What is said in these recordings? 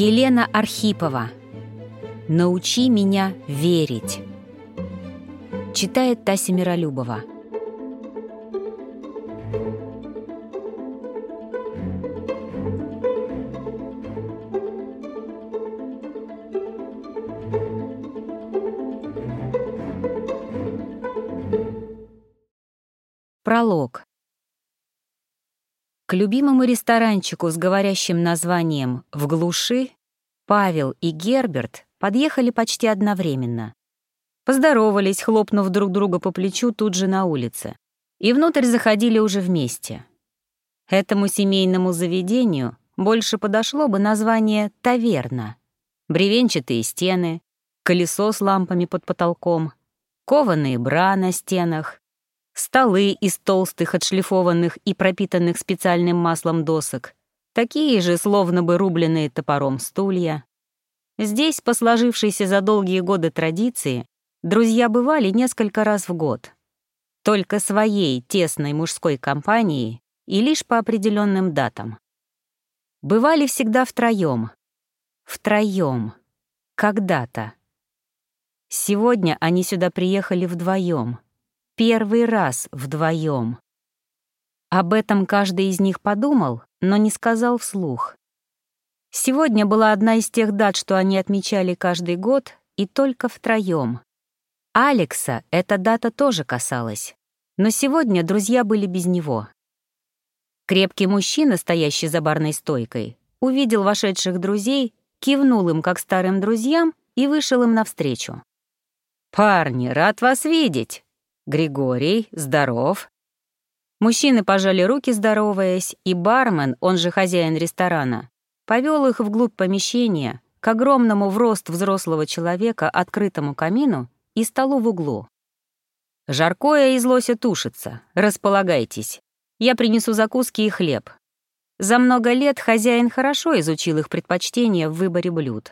Елена Архипова. «Научи меня верить». Читает Тася Миролюбова. Пролог. К любимому ресторанчику с говорящим названием «В глуши» Павел и Герберт подъехали почти одновременно. Поздоровались, хлопнув друг друга по плечу тут же на улице. И внутрь заходили уже вместе. Этому семейному заведению больше подошло бы название «таверна». Бревенчатые стены, колесо с лампами под потолком, кованые бра на стенах, столы из толстых, отшлифованных и пропитанных специальным маслом досок, такие же, словно бы рубленные топором стулья. Здесь, по сложившейся за долгие годы традиции, друзья бывали несколько раз в год. Только своей тесной мужской компанией и лишь по определенным датам. Бывали всегда втроем. Втроем. Когда-то. Сегодня они сюда приехали вдвоем первый раз вдвоем. Об этом каждый из них подумал, но не сказал вслух. Сегодня была одна из тех дат, что они отмечали каждый год, и только втроем. Алекса эта дата тоже касалась, но сегодня друзья были без него. Крепкий мужчина, стоящий за барной стойкой, увидел вошедших друзей, кивнул им как старым друзьям и вышел им навстречу. «Парни, рад вас видеть!» «Григорий, здоров». Мужчины пожали руки, здороваясь, и бармен, он же хозяин ресторана, повел их вглубь помещения, к огромному в рост взрослого человека открытому камину и столу в углу. «Жаркое из лося тушится. Располагайтесь. Я принесу закуски и хлеб». За много лет хозяин хорошо изучил их предпочтения в выборе блюд.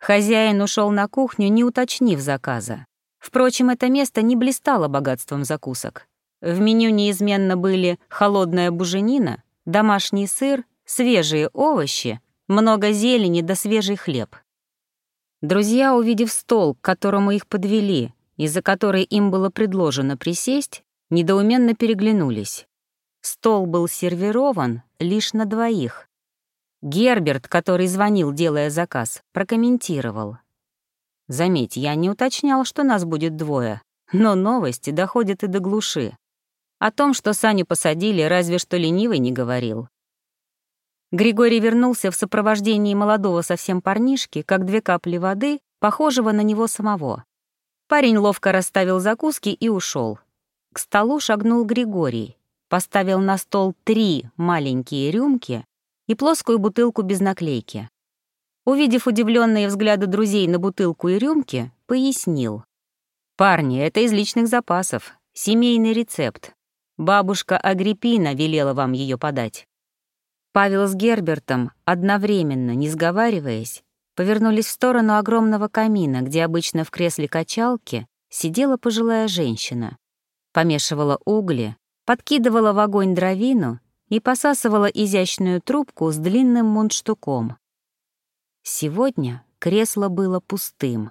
Хозяин ушел на кухню, не уточнив заказа. Впрочем, это место не блистало богатством закусок. В меню неизменно были холодная буженина, домашний сыр, свежие овощи, много зелени да свежий хлеб. Друзья, увидев стол, к которому их подвели, из-за которой им было предложено присесть, недоуменно переглянулись. Стол был сервирован лишь на двоих. Герберт, который звонил, делая заказ, прокомментировал. Заметь, я не уточнял, что нас будет двое, но новости доходят и до глуши. О том, что Саню посадили, разве что ленивый не говорил. Григорий вернулся в сопровождении молодого совсем парнишки, как две капли воды, похожего на него самого. Парень ловко расставил закуски и ушел. К столу шагнул Григорий, поставил на стол три маленькие рюмки и плоскую бутылку без наклейки. Увидев удивленные взгляды друзей на бутылку и рюмки, пояснил. «Парни, это из личных запасов, семейный рецепт. Бабушка Агриппина велела вам ее подать». Павел с Гербертом, одновременно, не сговариваясь, повернулись в сторону огромного камина, где обычно в кресле качалки сидела пожилая женщина. Помешивала угли, подкидывала в огонь дровину и посасывала изящную трубку с длинным мундштуком. Сегодня кресло было пустым.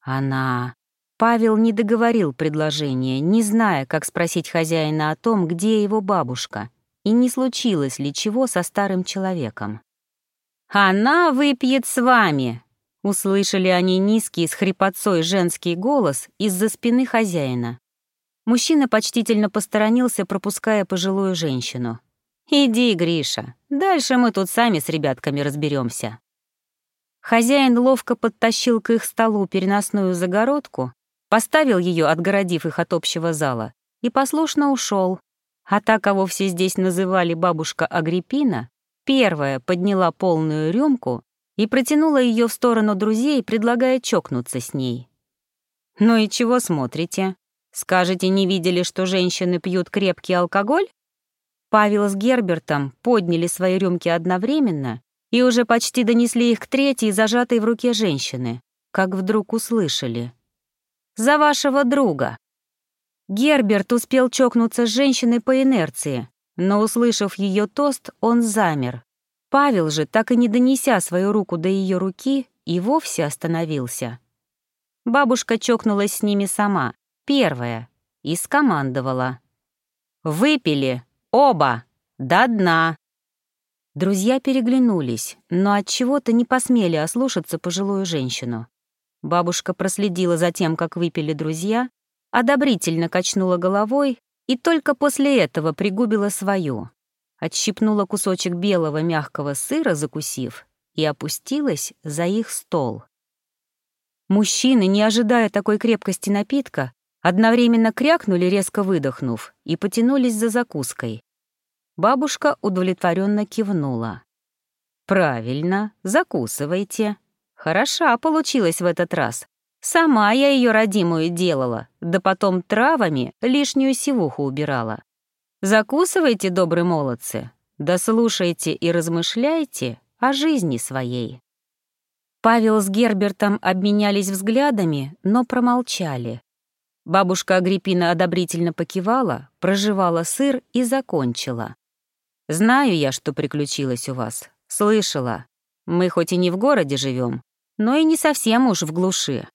Она... Павел не договорил предложение, не зная, как спросить хозяина о том, где его бабушка, и не случилось ли чего со старым человеком. «Она выпьет с вами!» — услышали они низкий с хрипотцой женский голос из-за спины хозяина. Мужчина почтительно посторонился, пропуская пожилую женщину. «Иди, Гриша, дальше мы тут сами с ребятками разберемся. Хозяин ловко подтащил к их столу переносную загородку, поставил ее, отгородив их от общего зала, и послушно ушел. А та, кого все здесь называли бабушка Агриппина, первая подняла полную рюмку и протянула ее в сторону друзей, предлагая чокнуться с ней. «Ну и чего смотрите? Скажете, не видели, что женщины пьют крепкий алкоголь?» Павел с Гербертом подняли свои рюмки одновременно и уже почти донесли их к третьей, зажатой в руке женщины, как вдруг услышали. «За вашего друга!» Герберт успел чокнуться с женщиной по инерции, но, услышав ее тост, он замер. Павел же, так и не донеся свою руку до ее руки, и вовсе остановился. Бабушка чокнулась с ними сама, первая, и скомандовала. «Выпили! Оба! До дна!» Друзья переглянулись, но от чего то не посмели ослушаться пожилую женщину. Бабушка проследила за тем, как выпили друзья, одобрительно качнула головой и только после этого пригубила свою. Отщипнула кусочек белого мягкого сыра, закусив, и опустилась за их стол. Мужчины, не ожидая такой крепкости напитка, одновременно крякнули, резко выдохнув, и потянулись за закуской. Бабушка удовлетворенно кивнула. «Правильно, закусывайте. Хороша получилась в этот раз. Сама я ее родимую делала, да потом травами лишнюю сивуху убирала. Закусывайте, добрые молодцы, да слушайте и размышляйте о жизни своей». Павел с Гербертом обменялись взглядами, но промолчали. Бабушка Агриппина одобрительно покивала, проживала сыр и закончила. Знаю я, что приключилось у вас. Слышала. Мы хоть и не в городе живем, но и не совсем уж в глуши.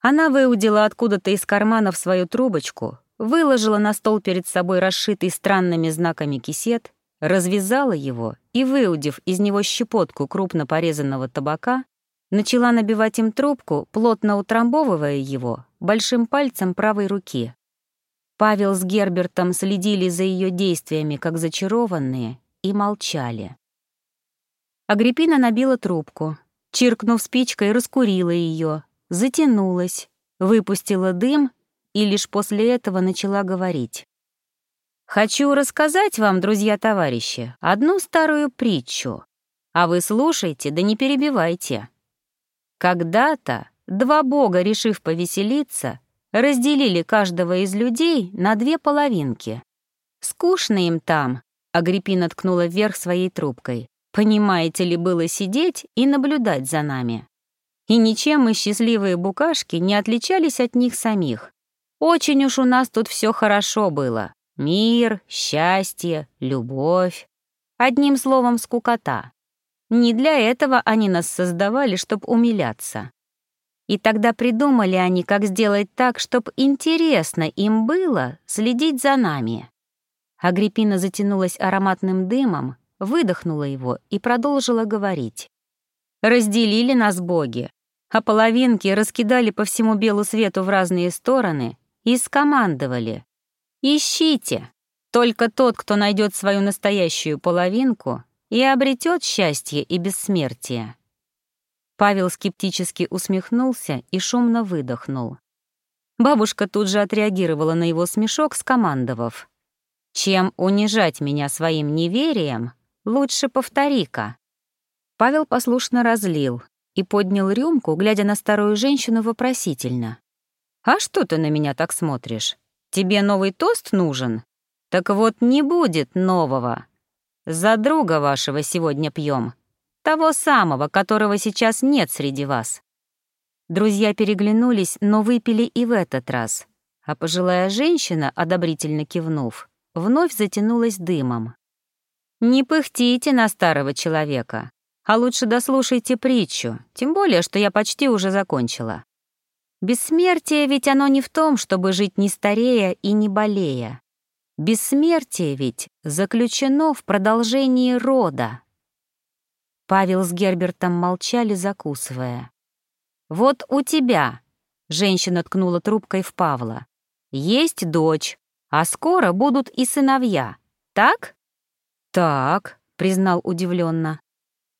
Она выудила откуда-то из карманов свою трубочку, выложила на стол перед собой расшитый странными знаками кисет, развязала его и, выудив из него щепотку крупно порезанного табака, начала набивать им трубку, плотно утрамбовывая его большим пальцем правой руки. Павел с Гербертом следили за ее действиями, как зачарованные, и молчали. Агриппина набила трубку, чиркнув спичкой, раскурила ее, затянулась, выпустила дым и лишь после этого начала говорить. «Хочу рассказать вам, друзья-товарищи, одну старую притчу, а вы слушайте, да не перебивайте. Когда-то два бога, решив повеселиться, разделили каждого из людей на две половинки. Скучно им там, Агриппина ткнула вверх своей трубкой. Понимаете ли, было сидеть и наблюдать за нами. И ничем мы, счастливые букашки, не отличались от них самих. Очень уж у нас тут все хорошо было. Мир, счастье, любовь. Одним словом, скукота. Не для этого они нас создавали, чтобы умиляться. И тогда придумали они, как сделать так, чтобы интересно им было следить за нами. Агриппина затянулась ароматным дымом, выдохнула его и продолжила говорить. «Разделили нас боги, а половинки раскидали по всему белу свету в разные стороны и скомандовали. Ищите! Только тот, кто найдет свою настоящую половинку, и обретет счастье и бессмертие». Павел скептически усмехнулся и шумно выдохнул. Бабушка тут же отреагировала на его смешок, скомандовав. «Чем унижать меня своим неверием, лучше повтори-ка». Павел послушно разлил и поднял рюмку, глядя на старую женщину вопросительно. «А что ты на меня так смотришь? Тебе новый тост нужен? Так вот не будет нового. За друга вашего сегодня пьем. Того самого, которого сейчас нет среди вас. Друзья переглянулись, но выпили и в этот раз. А пожилая женщина, одобрительно кивнув, вновь затянулась дымом. «Не пыхтите на старого человека, а лучше дослушайте притчу, тем более, что я почти уже закончила. Бессмертие ведь оно не в том, чтобы жить не старея и не болея. Бессмертие ведь заключено в продолжении рода. Павел с Гербертом молчали, закусывая. «Вот у тебя», — женщина ткнула трубкой в Павла, «есть дочь, а скоро будут и сыновья, так?» «Так», — признал удивленно.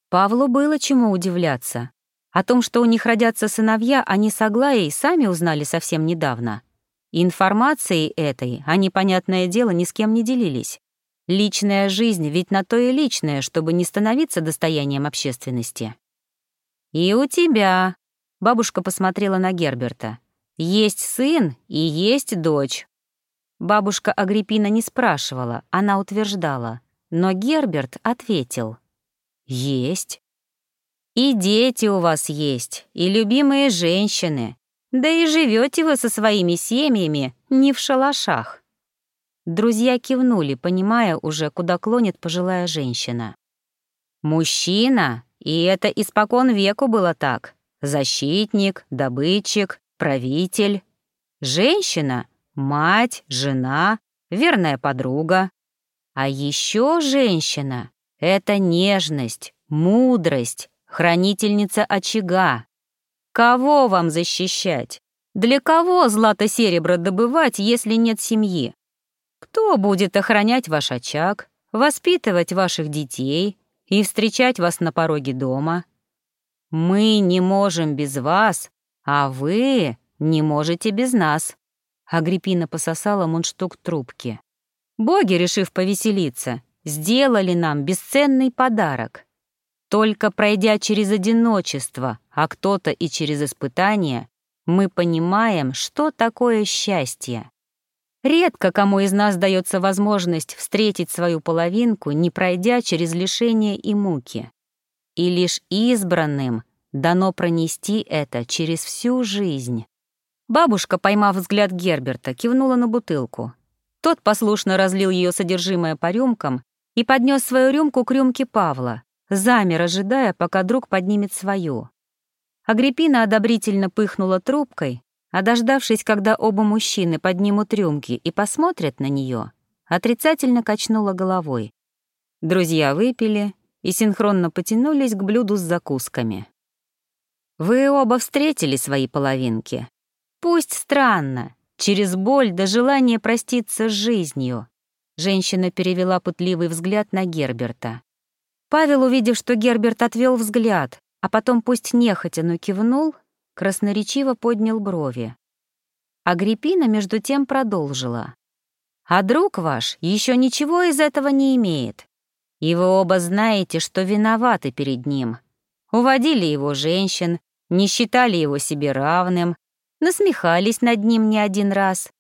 Павлу было чему удивляться. О том, что у них родятся сыновья, они с Аглаей сами узнали совсем недавно. Информацией этой они, понятное дело, ни с кем не делились. Личная жизнь ведь на то и личная, чтобы не становиться достоянием общественности. «И у тебя», — бабушка посмотрела на Герберта, «есть сын и есть дочь». Бабушка Агриппина не спрашивала, она утверждала, но Герберт ответил. «Есть». «И дети у вас есть, и любимые женщины, да и живете вы со своими семьями не в шалашах». Друзья кивнули, понимая уже, куда клонит пожилая женщина. Мужчина, и это испокон веку было так. Защитник, добытчик, правитель. Женщина — мать, жена, верная подруга. А еще женщина — это нежность, мудрость, хранительница очага. Кого вам защищать? Для кого злато-серебро добывать, если нет семьи? Кто будет охранять ваш очаг, воспитывать ваших детей и встречать вас на пороге дома? Мы не можем без вас, а вы не можете без нас. Агриппина пососала мундштук трубки. Боги, решив повеселиться, сделали нам бесценный подарок. Только пройдя через одиночество, а кто-то и через испытания, мы понимаем, что такое счастье. Редко кому из нас дается возможность встретить свою половинку, не пройдя через лишения и муки. И лишь избранным дано пронести это через всю жизнь. Бабушка, поймав взгляд Герберта, кивнула на бутылку. Тот послушно разлил ее содержимое по рюмкам и поднес свою рюмку к рюмке Павла, замер, ожидая, пока друг поднимет свою. Агриппина одобрительно пыхнула трубкой, а дождавшись, когда оба мужчины поднимут рюмки и посмотрят на нее, отрицательно качнула головой. Друзья выпили и синхронно потянулись к блюду с закусками. «Вы оба встретили свои половинки. Пусть странно, через боль до желания проститься с жизнью». Женщина перевела пытливый взгляд на Герберта. Павел, увидев, что Герберт отвел взгляд, а потом пусть нехотя, но кивнул, красноречиво поднял брови. Агриппина между тем продолжила. «А друг ваш еще ничего из этого не имеет. И вы оба знаете, что виноваты перед ним. Уводили его женщин, не считали его себе равным, насмехались над ним не один раз.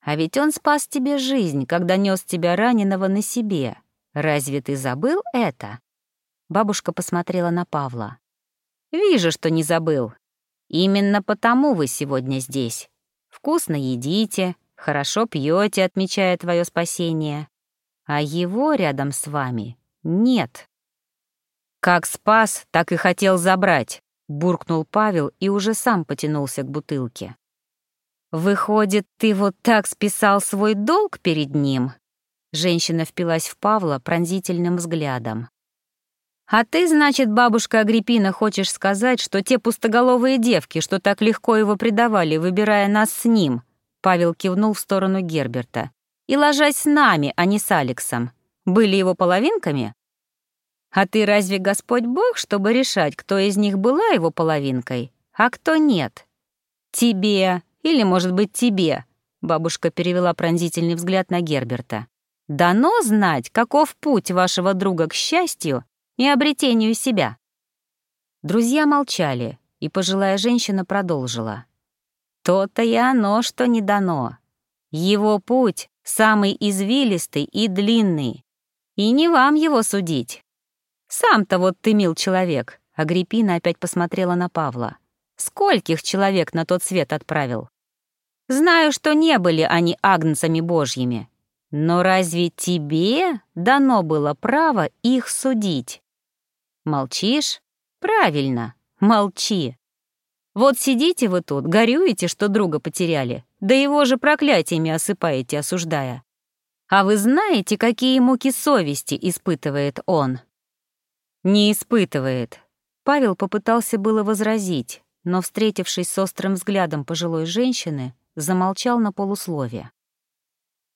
А ведь он спас тебе жизнь, когда нес тебя раненого на себе. Разве ты забыл это?» Бабушка посмотрела на Павла. «Вижу, что не забыл. Именно потому вы сегодня здесь. Вкусно едите, хорошо пьете, отмечая твое спасение. А его рядом с вами нет». «Как спас, так и хотел забрать», — буркнул Павел и уже сам потянулся к бутылке. «Выходит, ты вот так списал свой долг перед ним?» Женщина впилась в Павла пронзительным взглядом. «А ты, значит, бабушка Агриппина, хочешь сказать, что те пустоголовые девки, что так легко его предавали, выбирая нас с ним?» Павел кивнул в сторону Герберта. «И ложась с нами, а не с Алексом. Были его половинками?» «А ты разве Господь Бог, чтобы решать, кто из них была его половинкой, а кто нет?» «Тебе, или, может быть, тебе», — бабушка перевела пронзительный взгляд на Герберта. «Дано знать, каков путь вашего друга к счастью и обретению себя. Друзья молчали, и пожилая женщина продолжила. То-то и оно, что не дано. Его путь самый извилистый и длинный, и не вам его судить. Сам-то вот ты мил человек, Агриппина опять посмотрела на Павла. Скольких человек на тот свет отправил? Знаю, что не были они агнцами божьими, но разве тебе дано было право их судить? Молчишь? Правильно, молчи. Вот сидите вы тут, горюете, что друга потеряли, да его же проклятиями осыпаете, осуждая. А вы знаете, какие муки совести испытывает он? Не испытывает. Павел попытался было возразить, но, встретившись с острым взглядом пожилой женщины, замолчал на полусловие.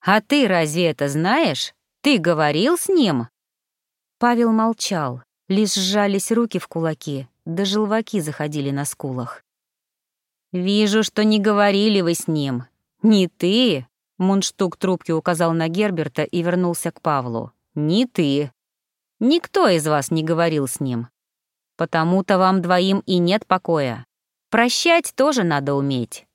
«А ты разве это знаешь? Ты говорил с ним?» Павел молчал, Лишь сжались руки в кулаки, да желваки заходили на скулах. «Вижу, что не говорили вы с ним. Не ты!» Мундштук трубки указал на Герберта и вернулся к Павлу. «Не ты. Никто из вас не говорил с ним. Потому-то вам двоим и нет покоя. Прощать тоже надо уметь».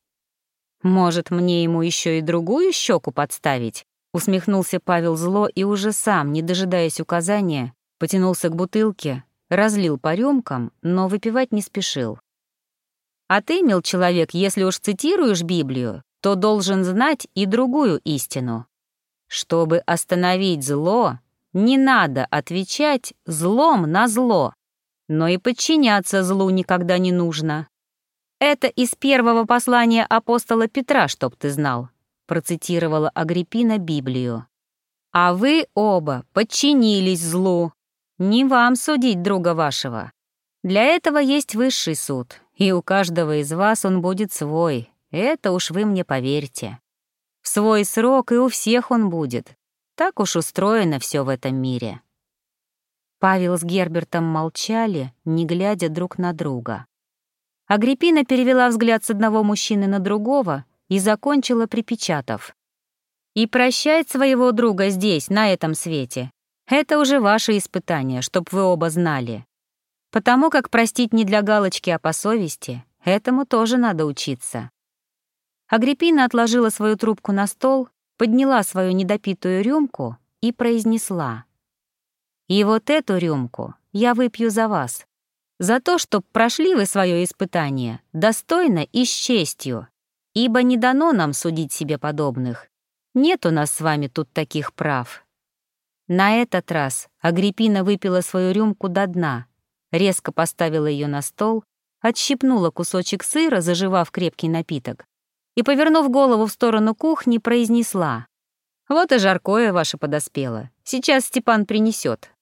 «Может, мне ему еще и другую щеку подставить?» Усмехнулся Павел зло и уже сам, не дожидаясь указания, потянулся к бутылке, разлил по рюмкам, но выпивать не спешил. «А ты, мил человек, если уж цитируешь Библию, то должен знать и другую истину. Чтобы остановить зло, Не надо отвечать злом на зло, но и подчиняться злу никогда не нужно. Это из первого послания апостола Петра, чтоб ты знал, процитировала Агриппина Библию. А вы оба подчинились злу. Не вам судить друга вашего. Для этого есть высший суд, и у каждого из вас он будет свой. Это уж вы мне поверьте. В свой срок и у всех он будет. Так уж устроено все в этом мире. Павел с Гербертом молчали, не глядя друг на друга. Агриппина перевела взгляд с одного мужчины на другого и закончила, припечатав. «И прощать своего друга здесь, на этом свете. Это уже ваше испытание, чтоб вы оба знали. Потому как простить не для галочки, а по совести, этому тоже надо учиться. Агриппина отложила свою трубку на стол, подняла свою недопитую рюмку и произнесла. «И вот эту рюмку я выпью за вас. За то, чтоб прошли вы свое испытание достойно и с честью, ибо не дано нам судить себе подобных. Нет у нас с вами тут таких прав». На этот раз Агриппина выпила свою рюмку до дна — резко поставила ее на стол, отщипнула кусочек сыра, заживав крепкий напиток, и, повернув голову в сторону кухни, произнесла. «Вот и жаркое ваше подоспело. Сейчас Степан принесет.